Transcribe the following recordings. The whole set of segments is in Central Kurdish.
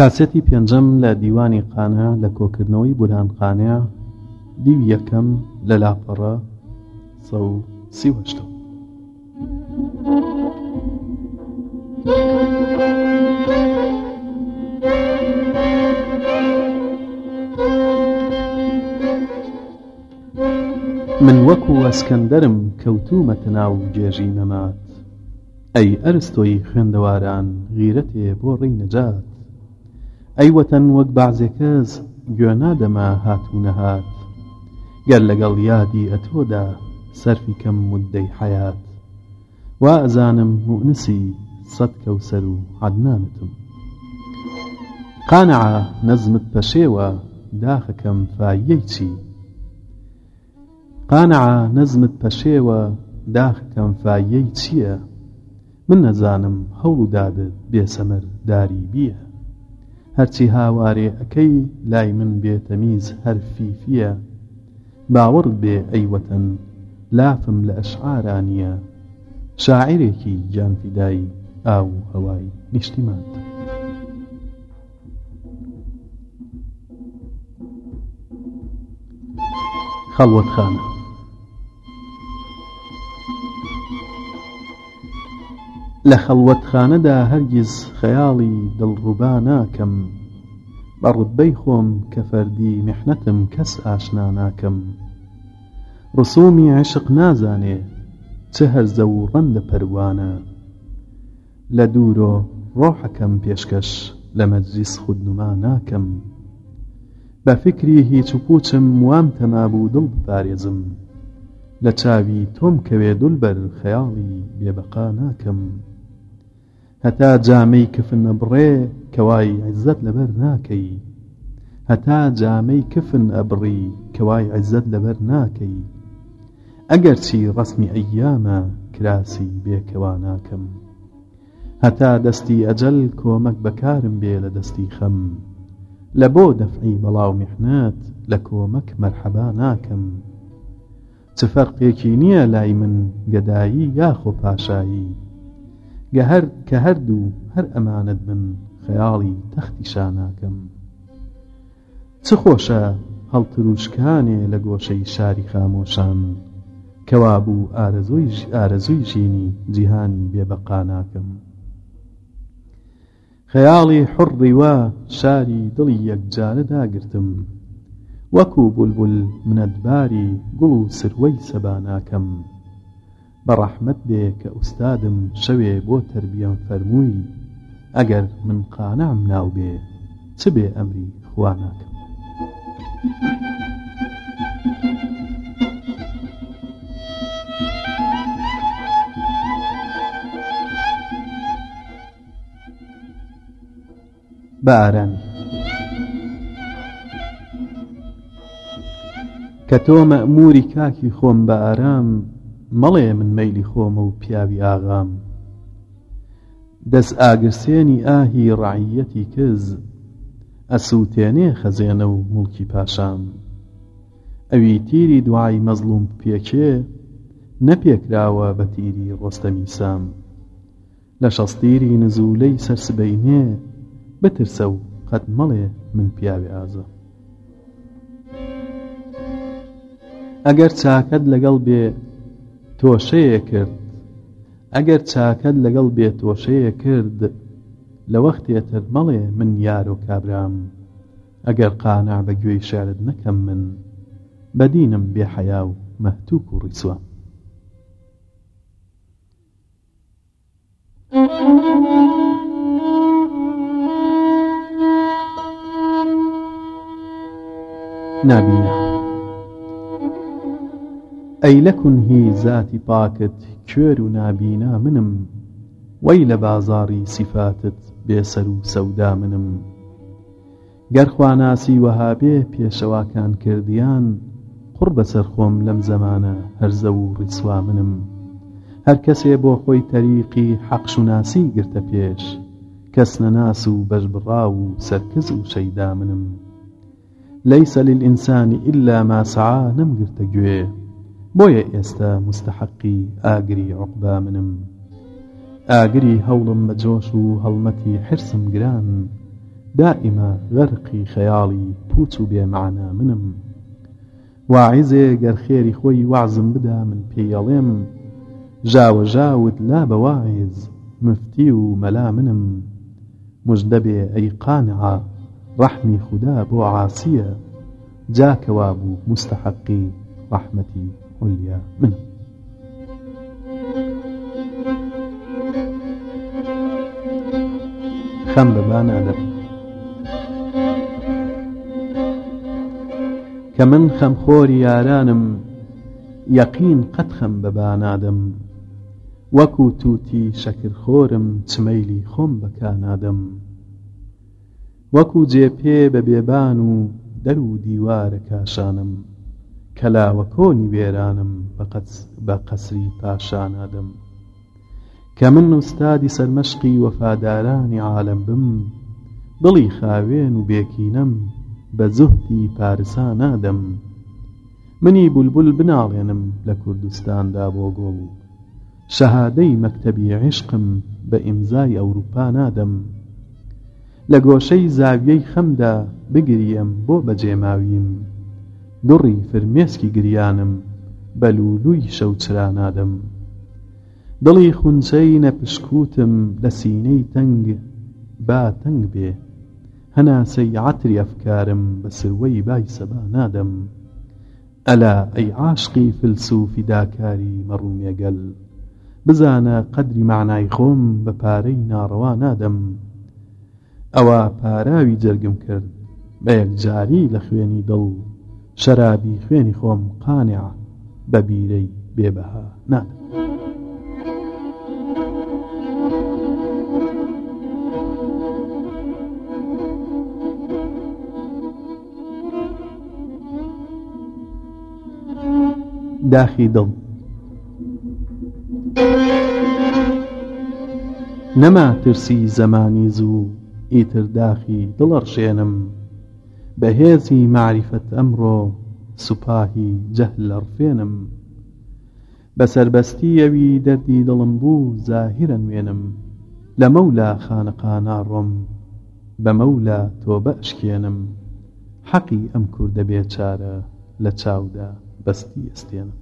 کاسەتی پێنجەم لە دیوانی قانە لە کۆکردنەوەی بولانقانە دیو یەکەم لە لاپەڕە سە و سیوەشتەوە من وەکو ئەسکەندەرم کەوتومەتە ناو جێژی مەمات ئەی ئەرستۆی خوێندەواران غیرەتێ بۆ ڕێی نەجات ئەیوەتەن وەک بازێکەس گوێنادەما هاتوونە هات گەر لەگەڵ یادی ئەتۆدا سەرفی کەم مدەی حیات وا ئەزانم مؤنسی سەد کەوسەر و عدنانتم قانعە نەزمت پەشێوە داخەکەم فایەی چی قانعە نەزمت پەشێوە داخەکەم فایەی چییە من نەزانم هەوڵ دادت بێسەمەر داری بیە هاواری اکی لای من بێتەمیز هەرفی فیا باورد بی ایوتن لافم شاعری کی جان فدای او هوای نشتیمات خلوت خانه لە خەڵوەتخانەدا هەرگیز خەیاڵی دڵڕووبا ناکەم بە ڕبەی خۆم کە فەردی میحنەتم کەس ئاشنا ناکەم ڕسومی عشق نازانێ چه هەرزە و ڕەندە پەروانە لە دوورۆ ڕۆحەکەم پێشکەش لە مەجلیس خودنما ناکەم بە فکری هیچ و پوچم وام تەمابوو دڵ بپارێزم لە چاوی تۆم کەوێ دولبەر خەیاڵی بێبەقا ناکەم هەتا جامەی کفن ئەبڕێ کەوای عزت لەبەر ناکەی هەتا جامەی کفن ئەبڕی کەوای عزت لەبەر ناکەی ئەگەر چی ڕسمی ئەیامە کراسی بێکەوا ناکەم هەتا دەستی ئەجەل کۆمەک بەکارم بێ لە دەستی خەم لە بۆ دەفعی بەڵاو میحنات لە کۆمەک مەرحەبا ناکەم چ فەرقێکی نییە لای من گەدایی یاخۆ پاشایی گەهر کە هەردوو هەر ئەمانت بن خەیاڵی تەختی شاناکەم چ خۆشە هەڵتروشکانێ لە گۆشەی شاری خامۆشان کەوا بوو ئارەزۆی ئارەزووی ژینی جیهانی بێبەقا ناکەم خەیاڵی حڕی وا شاری دڵی یەکجارە داگرتم وەکوو بولبول منەتباری گوڵ و سروەی سەباناکەم بە ڕەحمت بێ کە ئوستادم شەوێ بۆ تربیەم فەرمووی ئەگەر من قانام ناو بێ چ بێ ئەمری خوا ناکەم بە ئارامی کە تۆ مەموری کاکی خۆم بە ئارام مەڵێ من مەیلی خۆمە و پیاوی ئاغام دەست ئاگرسێنی ئاهی ڕعیەتی کز ئەسووتێنێ خەزێنە و مڵکی پاشام ئەوی تیری دوای مەزلوم پێکێ نەپێکراوە بە تیری ڕۆستەمی سام لە شەستیری نزولەی سەرسبینێ بترسە و قەت مەڵێ من پیاوی ئازە ئەگەر چاکەت لەگەڵ بێ تۆشەیە کرد ئەگەر چاکەت لەگەڵ بێت تۆشەیە کرد لە وەختێتر مەڵێ من یار و کابرام ئەگەر قانا بە گوێی شارت نەکەم من بەدینم بێحەیا و مەهتوک و ڕیسوە نبینە ئەیلەکن هی زاتی پاکت کوێر و نابینا منم وەی لە بازاری سیفاتت بێسەر و سەودا منم گەرخواناسی وەهابێ پێشەواکان کردیان قڕ بەسەر خۆم لەم زەمانە هەرزە و ڕیسوا منم هەر کەسێ بۆ خۆی تەریقی حەقشناسی گرتە پێش کەس نەناس و بەشبڕا و سەرکز و شەیدا منم لەیسە للئینسانی ئللا ماسعا نەمگرتە گوێ بۆیە ئێستا مستحقی ئاگری عقبا منم ئاگری هەوڵم بە جۆش و هەڵمەتی حرسم گران دائیمە غەرقی خەیاڵی پوچ و بێمعنا منم واعیزێ گەر خێری خۆی وازم بدا من پێیەڵێم ژاوەژاوت لا بەواعز مفتی و مەلا منم مژدەبێ ئەی قانعا ڕەحمی خوددا بۆ عاسیە جاکەوا بوو مستحقی رحمتي عليا منه خم ببان أدب كمن خم خوري يارانم یەقین قەتخەم بە بانادەم وەکو تووتی شەکرخۆرم چمەیلی خۆم بەکانادەم وەکو جێپێ بە بێبان و دەر و دیوارە کاشانم کەلاوە کۆنی وێرانم بە قەسری پاشانادم کە من نوستادی سەرمەشقی وەفادارانی عالم بم دڵی خاوێن و بێکینەم بە زوهدی پارسانادەم منی بولبول بناڵێنم لە کوردستاندا بۆ گۆڵ شەهادەی مەکتەبی عشقم بە ئیمزای ئەوروپا نادەم لە گۆشەی زاویەی خەمدا بگریم بۆ بەجێماویم دوڕی فرمێسکی گریانم بەلوولووی شەوچرا نادەم دڵی خونچەی نەپشکوتم لە سینەی تەنگ با تەنگ بێ هەناسەی عتری ئەفکارم بە سروەی بای سەبا نادەم ئەلا ئەی عاشقی فلسوفی داکاری مەڕومێگەل بزانە قەدری معنای خۆم بە پارەی ناڕەوا نادەم ئەوە پاراوی جەرگم کرد بە یەکجاری لە خوێنی دڵ شەرابی خوێنی خۆم قانع بە بیرەی بێبەها نادە داخی دڵ نەما ترسی زەمانی زوو ئیتر داخی دڵەڕشێنم بەهێزی معریفەت ئەمڕۆ سوپاهی جەهل ئەڕفێنم بەسەربەستی ئەوی دەردی دڵم بوو زاهرن وێنم لە مەولا خانەقانا ڕۆم بە مەولا تۆ بەشکێنم حەقی ئەم کووردە بێچارە لە چاودا بەستی ئەستێنم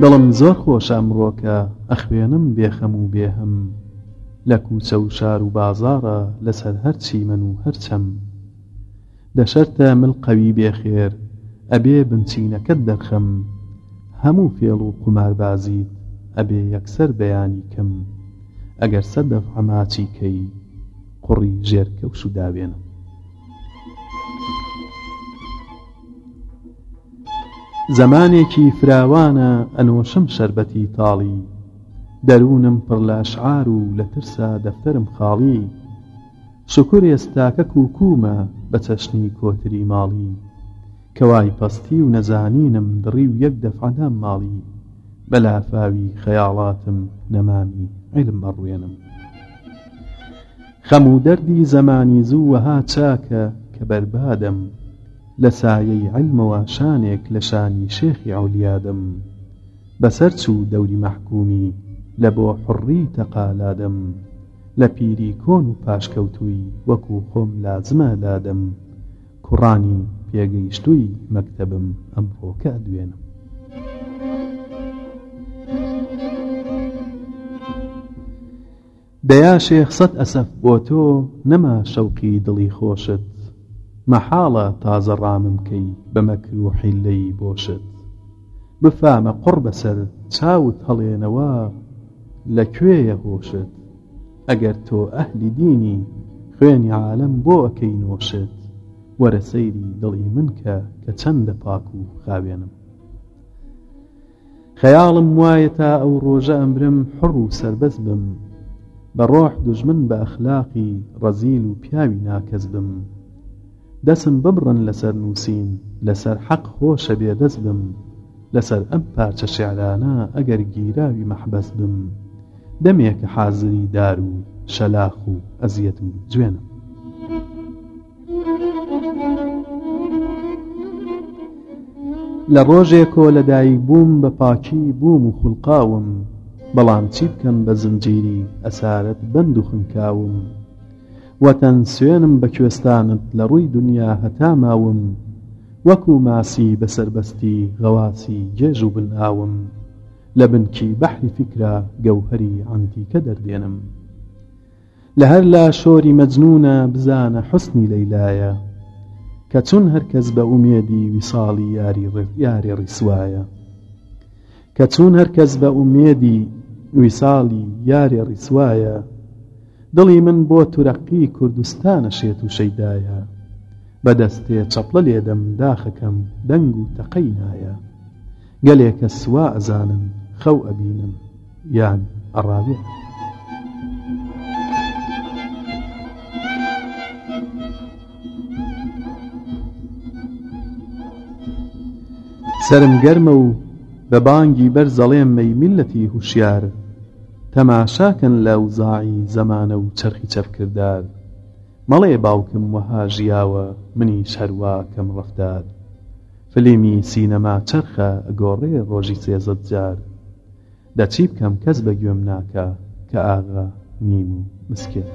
دڵم زۆر خۆش ئەمڕۆکە ئەخوێنم بێخەم و بێهم لە کوچە و شار و بازارە لەسەر هەرچی من و هەرچەم دەشەرتە مل قەوی بێخێر ئەبێ بنچینەکەت دەرخم هەموو فێڵ و قماربازیت ئەبێ یەکسەر بەیانی کەم ئەگەر سەد دەف ئەماچی کەی قوڕی ژێرکەوش و داوێنم زەمانێکی فراوانە ئەنۆشم شەربەتی تاڵی دەروونم پڕ لە شعار و لە ترسا دەفتەرم خاڵی شکر ئێستاکە کوکوومە بە چەشنی کۆتری ماڵی کەوای پەستی و نەزانینم دڕی و یەک دەفعدام ماڵی بەلافاوی خەیاڵاتم نەمامی عیلم بەڕوێنم خەم و دەردی زەمانی زوو وەها چاکە کە بەربادم لە سایەی علمەوە شانێک لە شانی شێخی ئەولیادم بەسەر چوو دەوری مەحکومی لە بۆ حڕی تەقالادم لە پیری کۆن و پاشکەوتووی وەکو خۆم لازمە دادەم کوڕانی پێگەیشتووی مەکتەبم ئەم فۆکە دوێنم دەیا شێخ سەد ئەسەف بۆ تۆ نەما شەوقی دڵی خۆشت مەحاڵە تازە ڕاممکەی بەمەکر و حیلەی بۆشت بفامە قڕ بەسەر چاوت هەڵێنەوە لەکوێیە هۆشت ئەگەر تۆ ئەهلی دینی خوێنی عالم بۆ ئەەکەی نۆشت وەرە سەیری دڵی منکە کە چەندە پاک و خاوێنم خەیاڵم وایە تا ئەو ڕۆژە ئەمرم حڕ و سربەز بم بە ڕۆح دژمن بە ئەخلاقی ڕەزیل و پیاوی ناکەس بم دەسم ببڕن لەسەر نووسین لەسەر حەق خۆشە بێدەست بم لەسەر ئەم پارچە شعرانە ئەگەر گیراوی مەحبەس بم دەمێکە حازری دار و شەلاخ و ئەزیەتم جوێنم لە ڕۆژێکۆ لەدایک بووم بە پاکی بووم و خوڵقاوم بەڵام چی بکەم بە زنجیری ئەسارەت بند و خنکاوم وەتەن سوێنم بە کوێستانت لە ڕووی دنیا هەتاماوم وەکو ماسی بەسربەستی غەواسی گێژ و بناوم لە بنکی بەحری فکرە گەوهری ئەنتیکە دەردێنم لە هەر لا شۆری مەجنونە بزانە حستنی لەیلایە کە چون هەرکەس بە ئومێدی ویساڵی یاری یاری ڕیسوایە کە چون هەرکەس بە ئومێدی ویساڵی یاری ڕیسوایە دڵی من بۆ تورەقی کوردستانە شێت و شەیدایە بەدەستێ چەپڵە لێدەم داخەکەم دەنگ و تەقەی نایە گەلێکە سووا ئەزانم خەو ئەبینم یان ئەڕاوێت. سرم گەرمە و بە بانگی بەر زەڵێم مەیمیلەتی هوشیار تەماشاکەن لەو زاعی زەمانە و چرخی چەفکردار مەڵێ باوکم وەها ژیاوە منی شەروا کەم ڕفتار فلمی سینەما چرخە ئەگۆڕێ ڕۆژی سێزت جار دەچی بکەم کەس بە گوێم ناکە کە ئاغا نیم و مسکێت.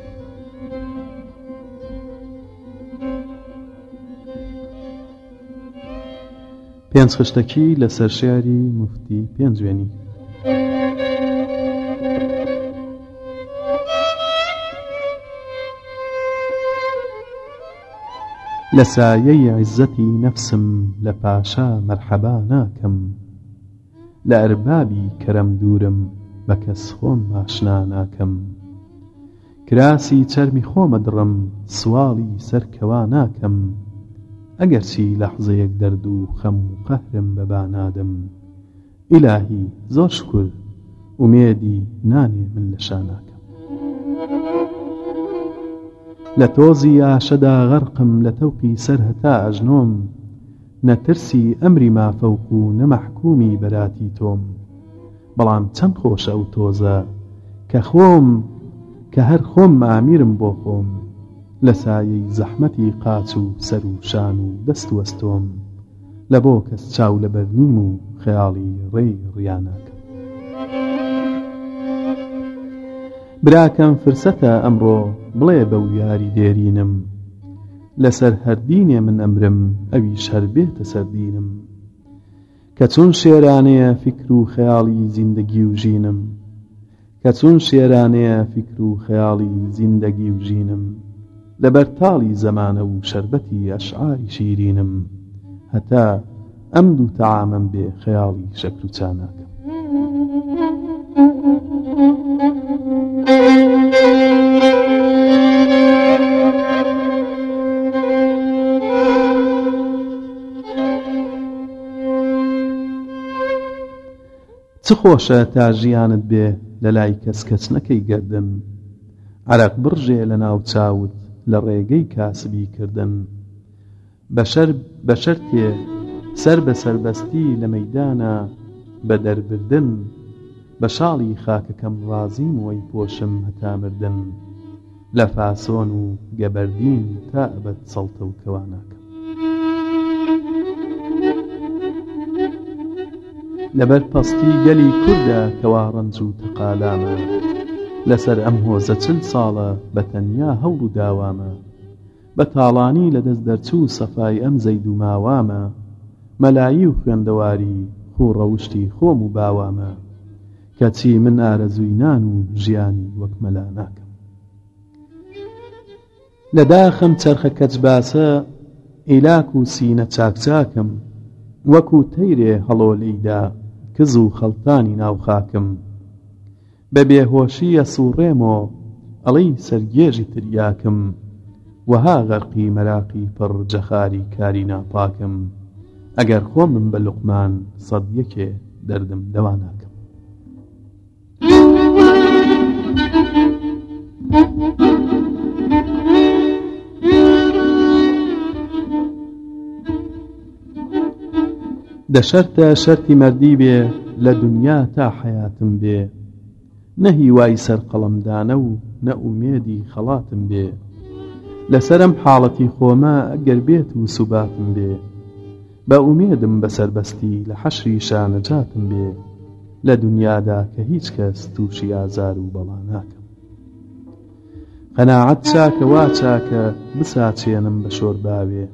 پێنج خشتەکی لە سەرشیاری مفتی پێنج وێنی. لە سایەی عیزەتی نەفسم لە پاشا مەرحەبا ناکەم لە ئەربابی کەرەم دوورم بە کەس خۆم ماشنا ناکەم کراسی چەرمی خۆمە دڕم سواڵی سەرکەوا ناکەم ئەگەرچی لەحزەیەک دەرد و خەم و قەهرم بەبانادم ئیلاهی زۆر شکر ئومێدی نانێ من لە شاناکەم لە تۆزی ئاشەدا غەرقم لە تەوقی سەر هەتا ئەژنۆم نەترسی ئەمری مافەوق و نەمەحکومی بەراتی تۆم بەڵام چەند خۆشە ئەو تۆزە کە خۆم کە هەر خۆم مامیرم بۆ خۆم لە سایەی زەحمەتی قاچ و سەر و شان و دەست وەستۆم لە بۆ کەس چاو لەبەر نیم و خەیاڵی ڕێی ڕیانەکە براکەم فرسەتە ئەمڕۆ بڵێ بە و یاری دێرینم لەسەر هەردینێ من ئەمرم ئەویش هەربێتە سەردینم کە چون شێرانەیە فکر و خەیاڵی زیندگی و ژینم کە چون شێرانەیە فکر و خەیاڵی زیندگی و ژینم لەبەر تاڵی زەمانە و شربەتی ئەشعاری شیرینم هەتا ئەم دوو تەعامم بێ خەیاڵی شەکر و چاناکەم چ خۆشە تا ژیانت بێ لە لای کەس کەس نەکەی گردن عرەق برژێ لە ناو چاوت لە ڕێگەی کاسبی کردن بەشەر تێ سەر بە سەربەستی لە مەدانە بە دەربردن بە شاڵی خاکەکەم ڕازیم وەی پۆشم هەتامردن لە فاسۆن و گەبەردین تا ئەبەت سەڵتە و کەواناکە لەبەر پەستی گەلی کووردا کەوا ڕنج و تەقالامە لەسەر ئەم هۆزە چل ساڵە بە تەنیا هەوڵ و داوامە بە تاڵانی لەدەست دەرچوو سەفای ئەم زەید و ماوامە مەلایی و خوێندەواری خوڕەوشتی خۆم و باوامە کەچی من ئارەزووی نان و ژیانی وەک مەلا ناکەم لە داخم چەرخە کەچ باسە ئیلاک و سینە چاکچاکم وەکو تەیرێ هەڵۆ لەیدا کز و خەڵتانی ناوخاکم بە بێهۆشیە سوڕێمۆ ئەڵەی سەرگێژی تریاکم وەها غەرقی مەراقی پڕ جەخاری کاری ناپاکم ئەگەر خۆ من بە لوقمان سەد یەکێ دەردم دەواناکەم Thank you. دەشەرتە شەرتی مردی بێ لە دنیا تا حەیاتم بێ نەهیوای سەر قەڵەمدانە و نەئومێدی خەڵاتم بێ لەسرم حاڵەتی خۆمە ئەگەر بێت و سوباتم بێ بە ئومێدم بەسەربەستی لە حەشری شانەجاتم بێ لە دنیادا کە هیچ کەس تووشی ئازار و بەڵا ناکەم قەناعەت چاکە وا چاکە بساچێنم بە شۆرباوێ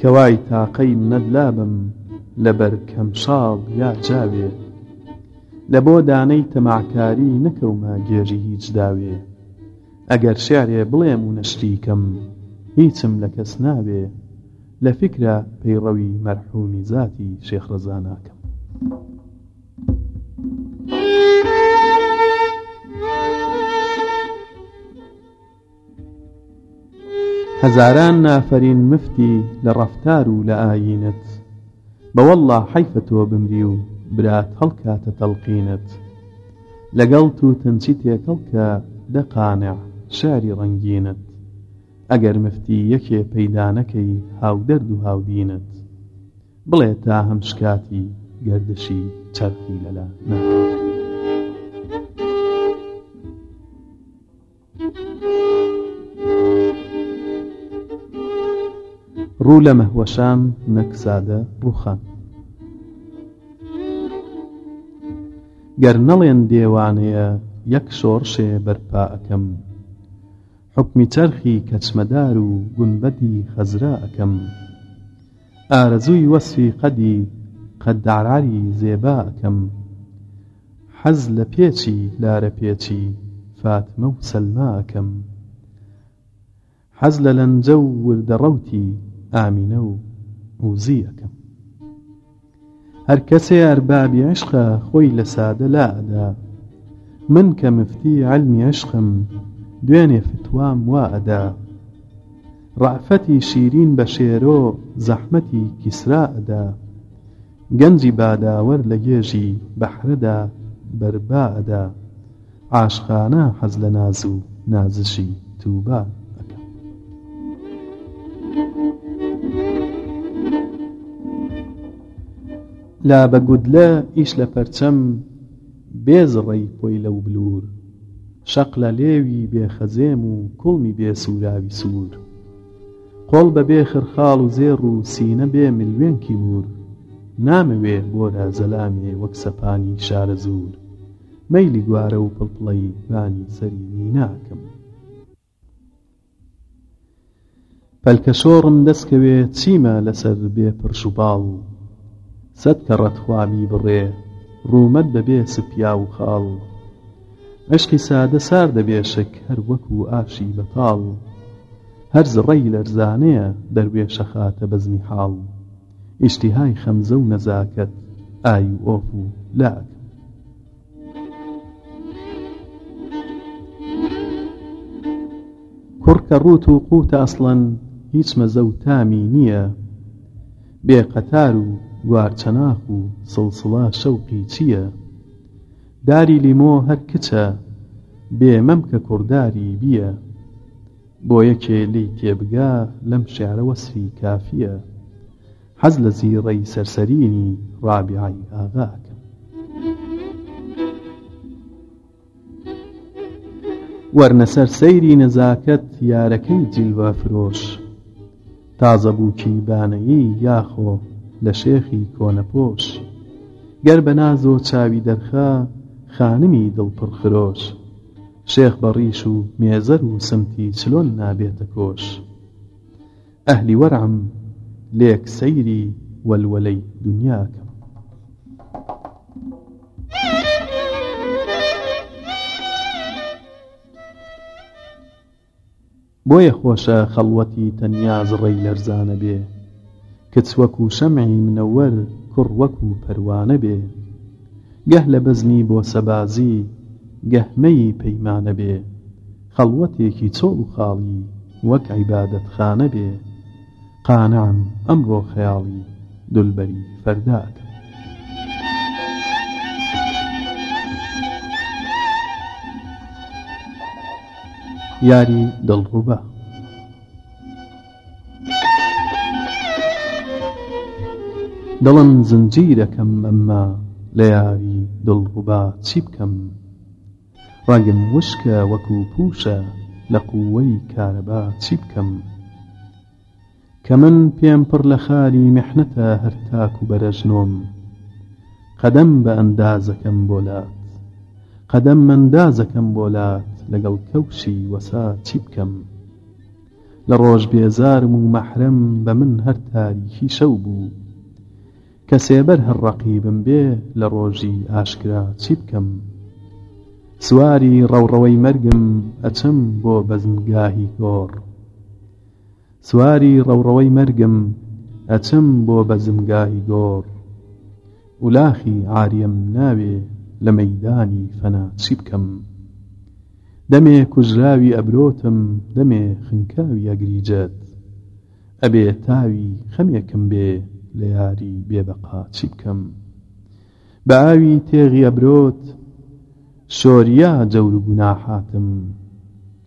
کەوای تاقەی منەدلا بم لەبەر کەمساڵ یا چاوێ لە بۆ دانەی تەماکاری نەکەومە گێژی هیچ داوێ ئەگەر شارێ بڵێم و نەشتیکەم هیچم لە کەس ناوێ لە فکرە پەیڕەوی مەرحومی زاتی شێخرەزا ناکەم. هەزاران نافەرین مفتی لە ڕفتار و لە ئاینەت بەوەله حیفە تۆ بمری و برات هەڵکاتە تەلقینت لەگەڵ تو تەنچی تێکەڵکە دەقانع شاری ڕنگینت ئەگەر مفتی یەکێ پەیدانەکەی هاودەرد و هاودینت بڵێ تا هەم شکاتی گردشی چەرخی لەلا نکات ڕوو لە مەهوەشام نەک سادە ڕووخان گەر نەڵێن دێوانەیە یەک شۆڕشێ بەرپا ئەەکەم حکمی چەرخی کەچمەدار و گونبەدی خەزرا ئەەکەم ئارەزووی وەسفی قەدی قەدداراری زێبا ئەەکەم حەز لە پێچی لارە پێچی فاتمە و سەلما ئەەکەم حەز لە لەنجە و وردە ڕەوتی ئامینە و وزی ئەەکەم هەر کەسێ ئەربابی عشقە خۆی لە سادە لادا من کە مفتی علمی عشقم دوێنێ فتوام وا ئەدا ڕعفەتی شیرین بە شێرۆ زەحمەتی کیسرا ئەدا گەنجی باداوەر لە گێژی بەحرەدا بەربادا عاشقانە حەز لە ناز و نازشی تووبات لا بە گودلە ئیش لە پەرچەم بێزڕی پۆی لەو بلور شەق لە لێوی بێخەزێم و کوڵمی بێ سوراوی سوور قۆڵ بە بێ خرخاڵ و زێڕ و سینە بێ ملوێنکی مور نامەوێ بۆرە زەلامێ وەک سەپانی شارە زور مەیلی گوارە و پڵپڵی بانی سەری نیناکەم پەلکە شۆڕم دەستکەوێ چیمە لەسەر بێ پرشوباڵ و سەد کە ڕەتخوامی بڕێ ڕوومەت دەبێ سپیا و خاڵ عشقی سادە سار دەبێ شک هەر وەکو ئاشی بەتاڵ هەر زڕەی لەرزانەیە دەروێشە خاتە بەزمی حاڵ ئیشتیهای خەمزە و نەزاکەت ئای و ئۆف و لاک کوڕکە ڕوت و قوتە ئەسڵەن هیچ مەزە و تامی نییە بێقەتار و گوارچەناخ و سڵسڵا شەوقی چییە داری لیمۆ هەر کچە بێمەم کە کورداری بیە بۆ یەکێ لی تێبگا لەم شعرە وەسفی کافیە حەز لە زیڕەی سەرسەرینی ڕابیعی ئاغاکە وەرنەسەر سەیری نەزاکەت یارەکەی جیلوە فرۆش تازەبووکی بانەیی یاخۆ لە شێخی کۆنەپۆش گەر بە ناز و چاوی دەرخا خانمی دڵپڕ خرۆش شێخ بەڕیش و مێزەر و سمتی چلۆن نابێتە کۆش ئەهلی وەرعم لێک سەیری وەلوەلەی دنیاکە بۆیە خۆشە خەڵوەتی تەنیاز ڕێی لەرزانە بێ کەچ وەکو شەمعی منەوەەر کوڕ وەکو پەروانە بێ گەه لە بەزنی بۆ سەبازی گەهمەی پەیمانە بێ خەڵوەتێکی چۆڵ و خاڵی وەک عیبادەت خانە بێ قانعم ئەمڕۆ خەیاڵی دولبەری فەرداکە یاری دڵڕوبە دڵن زنجیرەکەم ئەمما لە یاوی دڵغوبا چی بکەم ڕەنگم وشکە وەکو پوشە لە قووەی کارەبا چی بکەم کە من پێم پڕ لە خاری مەحنەتە هەر تاک و بەرەژنۆم قەدەم بە ئەندازەکەم بۆلات قەدەم مندازەکەم بۆلات لەگەڵ کەوشی وەسا چی بکەم لە ڕۆژ بێزارم و مەحرم بە من هەر تاریخی شەو بوو کە سێبەر هەر ڕەقیبم بێ لە ڕۆژی ئاشکرا چی بکەم سواری ڕەوڕەوەی مەرگم ئەچم بۆ بەزمگاهی گۆڕ سواری ڕەوڕەوەی مەرگم ئەچم بۆ بەزمگاهی گۆڕ ولاخی عاریم ناوێ لە مەدانی فەنا چی بکەم دەمێ کوژراوی ئەبرۆتم دەمێ خنکاوی ئەگریجەت ئەبێ تاوی خەمێکم بێ لە یاری بێبقا چی بکەم بە ئاوی تێغی ئەبرۆت شۆریا جەور و گوناحاتم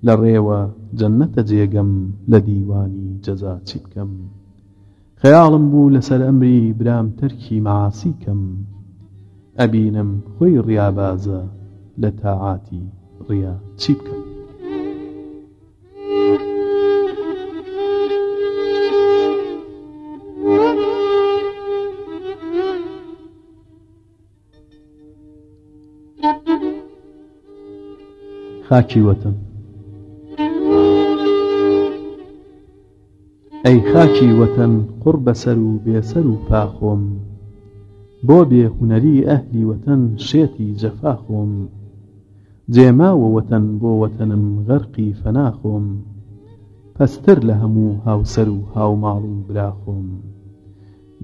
لە ڕێوە جەنەتە جێگەم لە دیوانی جەزا چی بکەم خەیاڵم بوو لەسەر ئەمری برام تەرکی مەعاسی کەم ئەبینم خۆی ڕیابازە لە تاعاتی ڕیا چی بکەم خاکی وەتن ئەی خاکی وەتەن قڕ بەسەر و بێسەر و پاخۆم بۆ بێ هوەری ئەهلی وەتەن شێتی جەفاخۆم جێماوە وەتەن بۆ وەتەنم غەرقی فەناخۆم پەستر لە هەموو هاوسەر و هاوماڵ و براخۆم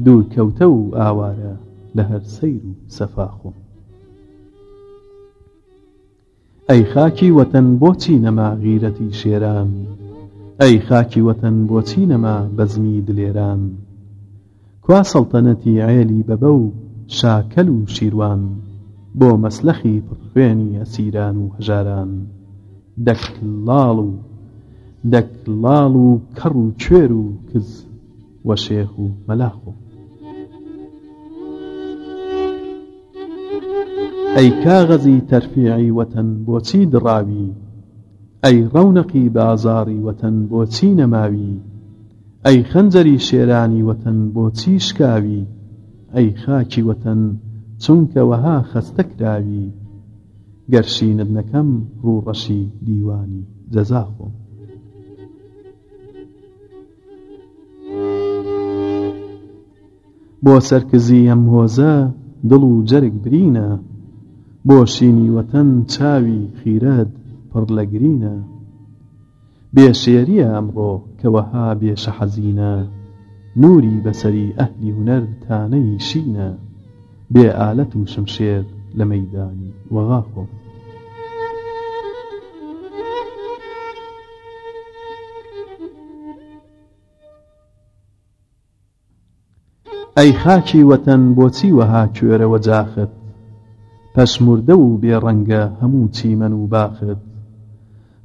دوور کەوتە و ئاوارە لە هەر سەیر و سەفاخۆم ئەی خاکی وەتەن بۆچی نەما غیرەتی شێران ئەی خاکی وەتەن بۆچی نەما بەزمی دلێران کوا سەڵتەنەتی عێلی بەبە و شاکەل و شیروان بۆ مەسلەخی پڕخوێنی ئەسیران و هەژاران دەکلاڵ و دەکلاڵ و کەڕ و کوێر و کز وە شێخ و مەلاخۆ ئەی کاغەزی تەرفیعی وەتەن بۆچی دڕاوی ئەی ڕەونەقی بازاری وەتەن بۆچی نەماوی ئەی خەنجەری شێرانی وەتەن بۆچی شکاوی ئەی خاکی وەتەن چونکە وەها خەستە کراوی گەرشینت نەکەم ڕوڕەشی دیوانی جەزاخۆم بۆ سەرکزی ئەم هۆزە دڵ و جەرگ برینە بۆ سینی وەتەن چاوی خیرەت پڕ لە گرینە بێسێریە ئەمڕۆ کەوەها بێشە حەزینە نوری بەسەری ئەهلی هوەر تانەی شینە بێ ئالەت و شمشێر لە مەدانی وەغاخۆم ئەی خاکی وەتەن بۆچی وەها کوێرەوە جاخت پەشموردە و بێڕەنگە هەموو چیمەن و باخت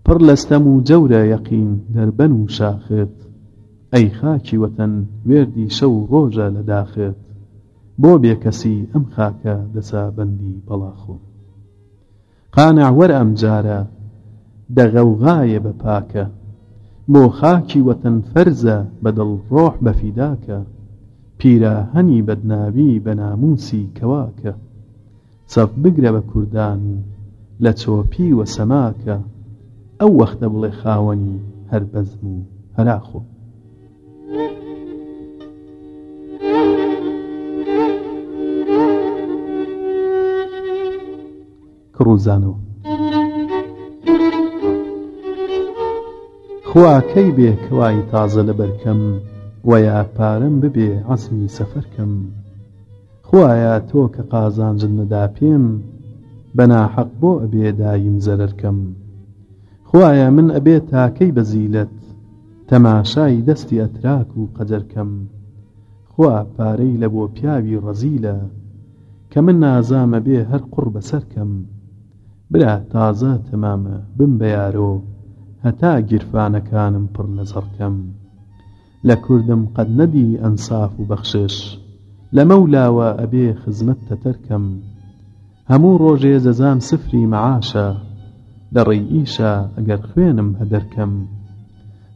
پڕ لەستەم و جەورە یەقین دەربەن و شاخت ئەی خاکی وەتەن وێردی شەو ڕۆژە لە داخت بۆ بێکەسی ئەم خاکە دەسا بەندی بەڵاخۆ قانەوەەر ئەم جارە دەغەوغایە بە پاکە بۆ خاکی وەتەن فەرزە بەدڵ ڕۆح بەفیداکە پیرە هەنی بەدناوی بە ناموسی کەواکە چەف بگرە بە کوردان لە چۆپی و سەماکە ئەو وەختە بڵێ خاوەنی هەر بەزم و هەراخۆ کڕوزانەوە خواکەی بێ کەوای تازە لە بەرکەم وەیا پارەم ببێ عزمی سەفەرکەم خوایە تۆ کە قازانجن نەدا پێم بەناحەق بۆ ئەبێ دایم زەرەرکەم خوایە من ئەبێ تاکەی بەزیلت تەماشای دەستی ئەتراک و قەجەرکەم خوا پارەی لە بۆ پیاوی ڕەزیلە کە من نازامە بێ هەر قڕ بەسەرکەم برا تازە تەمامە بم بەیارۆ هەتا گیرفانەکانم پڕ لەزەڕکەم لە کوردم قەت نەدی ئەنساف و بەخشش لە مەولاوە ئەبێ خزمەت تەتەرکەم هەموو ڕۆژێ زەزام سفری معاشە لە ڕێی ئیشە ئەگەر خوێنم هەدەرکەم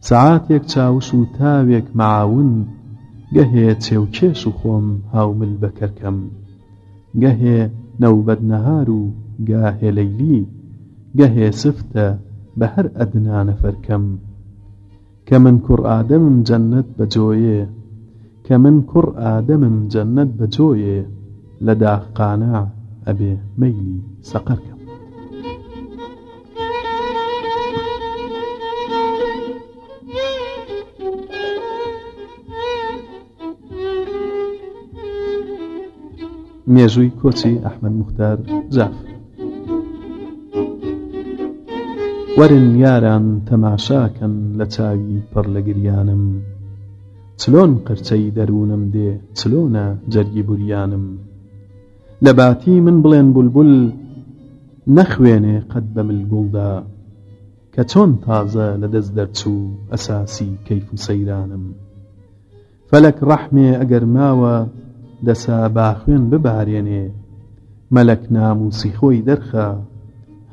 سعاتێک چاوش و تاوێک معون گەهێ چێوکێش و خۆم هاومل بەکەرکەم گەهێ نەوبەت نەهار و گاهێ لەیلی گەهێ سفتە بە هەر ئەدنا نەفەرکەم کە من کوڕ ئادەمم جەنەت بەجۆیە کە من کوڕ ئادەمم جەننەت بەجۆیێ لە داقانە ئەبێ مەیلی سەقەرکەم مێژووی کۆچی ئەحمد مختار زاف وەرن یاران تەماشاکەن لە چاوی پڕ لە گریانم چلۆن قرچەی دەروونم دێ چلۆنە جەرگی بوریانم لە باتی من بڵێن بولبول نەخوێنێ قەت بە ملگوڵدا کە چۆن تازە لە دەست دەرچوو ئەساسی کەیف و سەیرانم فەلەک ڕەحمێ ئەگەر ماوە دەسا باخوێن ببارێنێ مەلەک نام و سیخۆی دەرخە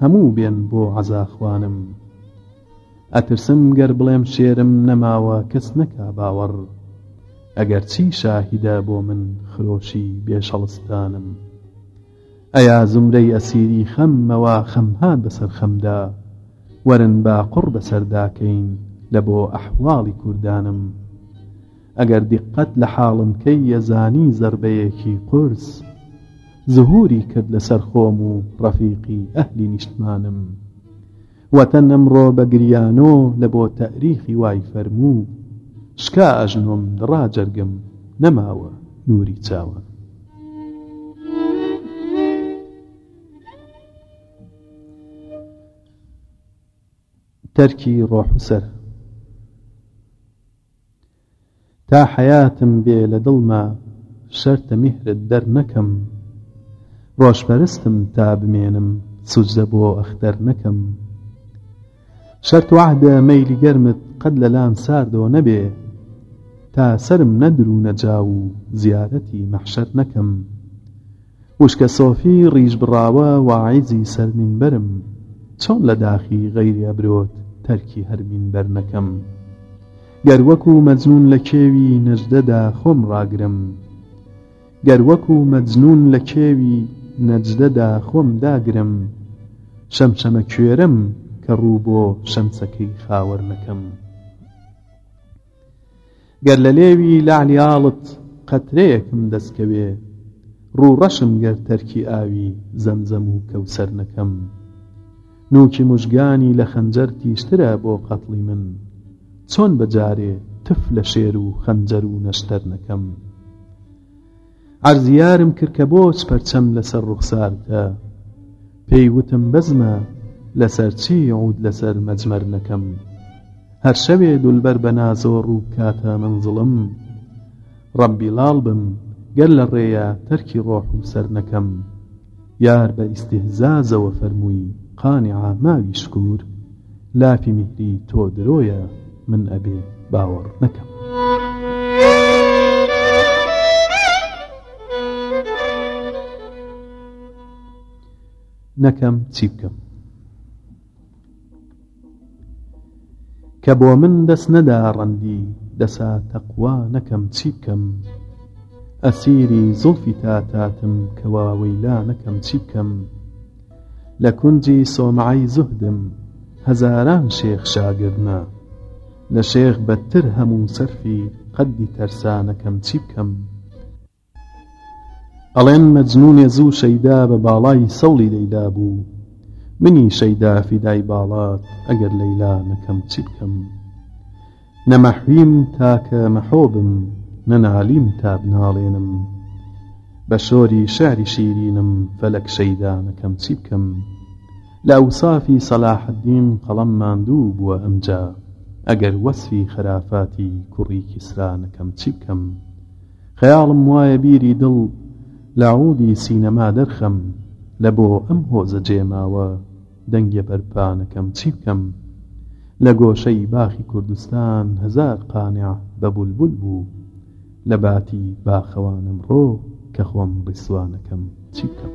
هەموو بێن بۆ عەزاخوانم ئەترسم گەر بڵێم شێرم نەماوە کەس نەکا باوەڕ ئەگەر چی شاهیدا بۆ من خرۆشی بێشەڵستانم ئەیا زمرەی ئەسیری خەممەوە خەمهاد بەسەر خەمدا وەرن با قڕ بەسەرداکەین لە بۆ ئەحواڵی کوردانم ئەگەر دقت لە حاڵم کەی یەزانی زربەیەکی قرس زهوری کرد لەسەر خۆم و ڕەفیقی ئەهلی نیشتمانم وەتەن ئەمڕۆ بە گریانۆ لە بۆ تەریخی وای فەرموو سکا ئەژنۆم ڕاجەرگم نەماوە نووری چاوە تەرکی ڕۆح سەر تا حەیاتم بێ لە دڵما شەرتە میهرت دەر نەکەم ڕۆژپەرستم تا بمێنم سوجدە بۆ ئەختەر نەکەم شەرت وعدە مەیلی گەرمت قەت لە لام ساردەوە نەبێ تا سرم نەدرو نەجا و زیارەتی مەحشەت نەکەم وشکە سۆفی ڕیژ بڕاوە واعیزی سەرمینبەرم چۆن لە داخی غەیری ئەبرۆت تەرکی هەرمینبەر نەکەم گەر وەکو مەجنون لە کێوی نەجدەدا خۆم ڕاگرم گەر وەکو مەجنون لە کێوی نەجدەدا خۆم داگرم شەمشەمە کوێرم کە ڕوو بۆ شەمسەکەی خاوەرنەکەم گەر لە لێوی لالیاڵت قەترەیەکم دەستکەوێ ڕوڕەشم گەر تەرکی ئاوی زەمزەم و کەوسەر نەکەم نوکی مژگانی لە خەنجەر تیشترە بۆ قەتڵی من چۆن بەجارێ تف لە شێر و خەنجەر و نەشتەر نەکەم ئەرزیارم کردکە بۆچ پەرچەم لەسەر ڕوخسارتە پێی وتم بەزمە لەسەر چی عود لەسەر مەجمەر نەکەم هەر شەوێ دولبەر بە نازۆڕ و کاتە منزڵم ڕەبی لاڵ بم گەر لە ڕێیە تەرکی ڕۆح و سەر نەکەم یار بە ئیسیهزازەوە فەرمووی قانی عاماوی شکور لافی میهری تۆ درۆیە من ئەبێ باوەڕ نەکەم نەکەم چی بکەم کە بۆ من دەست نەدا ڕەندی دەسا تەقوا نەکەم چی بکەم ئەسیری زۆفی تاتاتم کەواوەیلا نەکەم چی بکەم لە کونجی سۆمعی زوهدم هەزاران شێخ شاگرنە لە شێخ بەتر هەموو سەرفی قەدی تەرسانەکەم چی بکەم ئەڵێن مەجنونێ زوو شەیدا بە باڵای سەڵی دەیدا بوو منی شەیدا فی دای بالات اگر لیلا نکم تیکم نەمەحویم تاکە مەحۆبم نەنالیم تا بناڵێنم بە شۆری شاری شیرینم فەلەک شەیدا نەکەم چی بکەم لە ئەوسافی سەلاحددیم قەڵەم ماندوو بووە ئەمجا ئەگەر وەسفی خرافاتی کوڕی کیسرا نەکەم چی بکەم خەیاڵم وایە بیری دڵ لە عودی سینەما دەرخەم دەنگە بەرپانەکەم چی بکەم لە گۆشەی باخی کوردستان هزار قانع بەبولبول بوو لە باتی باخەوانم ڕۆ کە خۆم بسوانەکەم چی بکەم.